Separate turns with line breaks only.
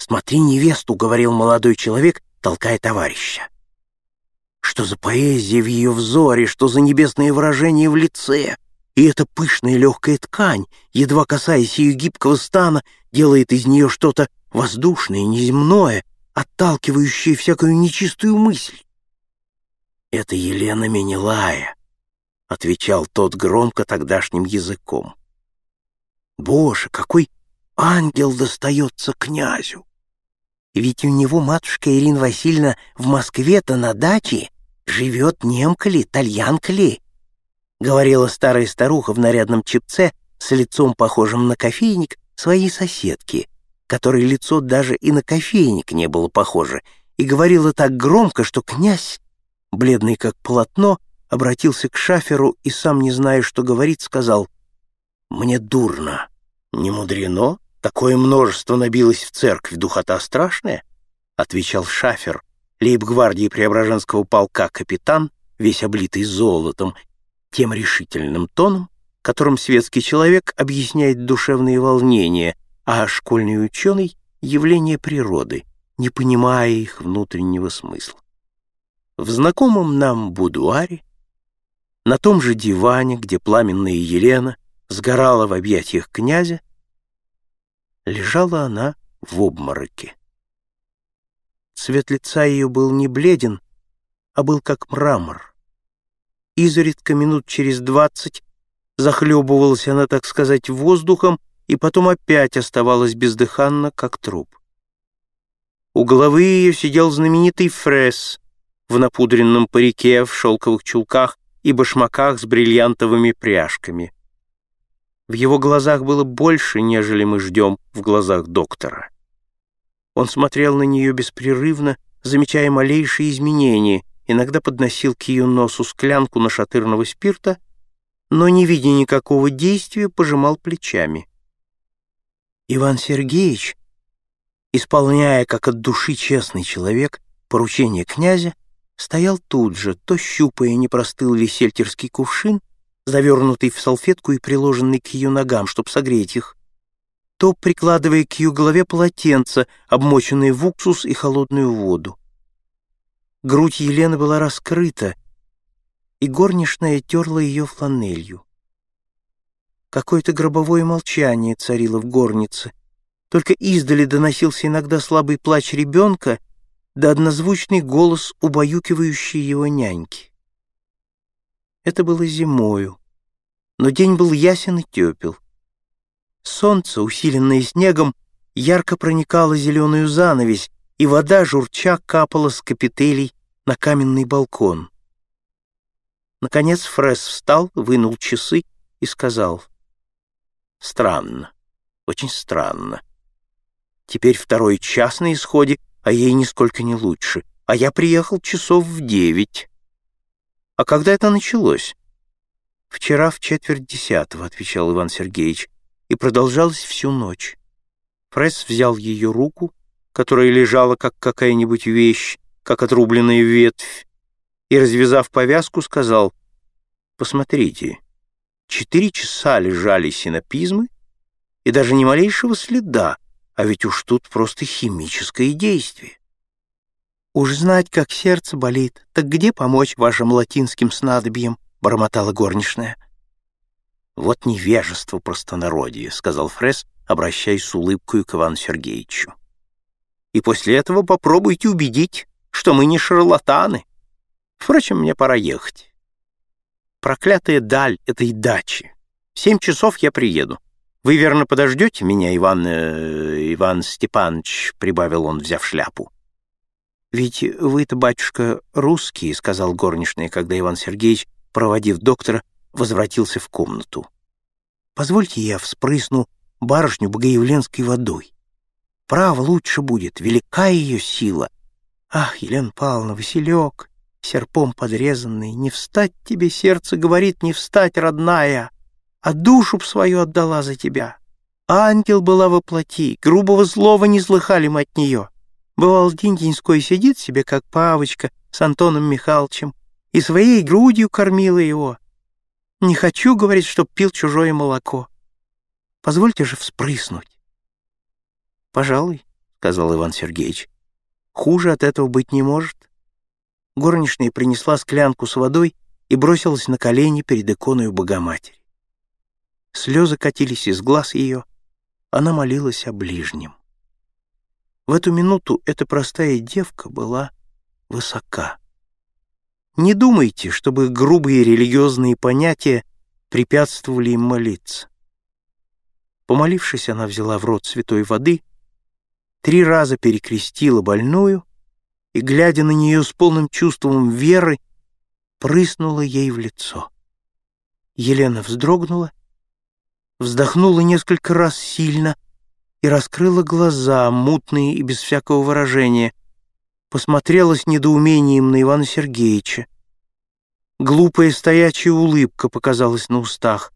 «Смотри невесту», — говорил молодой человек, толкая товарища. Что за поэзия в ее взоре, что за небесное выражение в лице. И эта пышная легкая ткань, едва касаясь ее гибкого стана, делает из нее что-то воздушное, неземное, отталкивающее всякую нечистую мысль. «Это Елена Менелая», — отвечал тот громко тогдашним языком. «Боже, какой ангел достается князю! Ведь у него матушка Ирина Васильевна в Москве-то на даче живет немка ли, тальянка ли?» — говорила старая старуха в нарядном чепце с лицом, похожим на кофейник, своей соседки, которой лицо даже и на кофейник не было похоже, и говорила так громко, что князь, бледный как полотно, обратился к шаферу и, сам не зная, что говорить, сказал «Мне дурно. Не мудрено? Такое множество набилось в церковь, духота страшная?» — отвечал шафер, лейб-гвардии Преображенского полка капитан, весь облитый золотом, тем решительным тоном, которым светский человек объясняет душевные волнения, а школьный ученый — явление природы, не понимая их внутреннего смысла. В знакомом нам будуаре, на том же диване, где пламенная Елена сгорала в объятиях князя, лежала она в обмороке. Цвет лица ее был не бледен, а был как мрамор. Изредка минут через двадцать захлебывалась она, так сказать, воздухом, и потом опять оставалась бездыханна, как труп. У головы ее сидел знаменитый Фрес в напудренном парике, в шелковых чулках и башмаках с бриллиантовыми пряжками. В его глазах было больше, нежели мы ждем в глазах доктора. Он смотрел на нее беспрерывно, замечая малейшие изменения, иногда подносил к ее носу склянку нашатырного спирта, но, не видя никакого действия, пожимал плечами. Иван Сергеевич, исполняя, как от души честный человек, поручение князя, стоял тут же, то щупая, не простыл ли сельтерский кувшин, завернутый в салфетку и приложенный к ее ногам, чтобы согреть их, то прикладывая к ее голове полотенце, обмоченное в уксус и холодную воду. Грудь Елены была раскрыта, и горничная терла ее фланелью. Какое-то гробовое молчание царило в горнице. Только издали доносился иногда слабый плач ребенка да однозвучный голос, убаюкивающий его няньки. Это было зимою, но день был ясен и тепел. Солнце, усиленное снегом, ярко проникало зеленую занавесь, и вода, журча, капала с капителей на каменный балкон. Наконец Фрес встал, вынул часы и сказал. «Странно, очень странно. Теперь второй час на исходе, а ей нисколько не лучше, а я приехал часов в девять. А когда это началось?» «Вчера в четверть десятого», — отвечал Иван Сергеевич и продолжалось всю ночь. Пресс взял ее руку, которая лежала как какая-нибудь вещь, как отрубленная ветвь, и, развязав повязку, сказал, «Посмотрите, четыре часа лежали синопизмы, и даже ни малейшего следа, а ведь уж тут просто химическое действие. «Уж знать, как сердце болит, так где помочь вашим латинским снадобьям?» — бормотала горничная. «Вот невежество простонародье», — сказал Фрес, обращаясь с улыбкой к Ивану Сергеевичу. «И после этого попробуйте убедить, что мы не шарлатаны. Впрочем, мне пора ехать. Проклятая даль этой дачи. В семь часов я приеду. Вы, верно, подождете меня, Иван... Э, Иван Степанович?» — прибавил он, взяв шляпу. «Ведь вы-то, батюшка, русский», — сказал горничная, когда Иван Сергеевич, проводив доктора, возвратился в комнату. «Позвольте я вспрысну барышню богоявленской водой. Право лучше будет, велика ее сила. Ах, Елена Павловна, Василек, серпом подрезанный, не встать тебе, сердце говорит, не встать, родная, а душу б свою отдала за тебя. Ангел была воплоти, грубого слова не слыхали мы от нее. Бывал день-деньской сидит себе, как павочка, с Антоном Михайловичем, и своей грудью кормила его, не хочу, говорить, чтоб пил чужое молоко. Позвольте же вспрыснуть. Пожалуй, сказал Иван Сергеевич. «Хуже от этого быть не может». Горничная принесла склянку с водой и бросилась на колени перед иконой Богоматери. Слезы катились из глаз ее, она молилась о ближнем. В эту минуту эта простая девка была высока. Не думайте, чтобы грубые религиозные понятия препятствовали им молиться. Помолившись, она взяла в рот святой воды, три раза перекрестила больную и, глядя на нее с полным чувством веры, прыснула ей в лицо. Елена вздрогнула, вздохнула несколько раз сильно и раскрыла глаза, мутные и без всякого выражения, посмотрела с недоумением на Ивана Сергеевича. Глупая стоячая улыбка показалась на устах.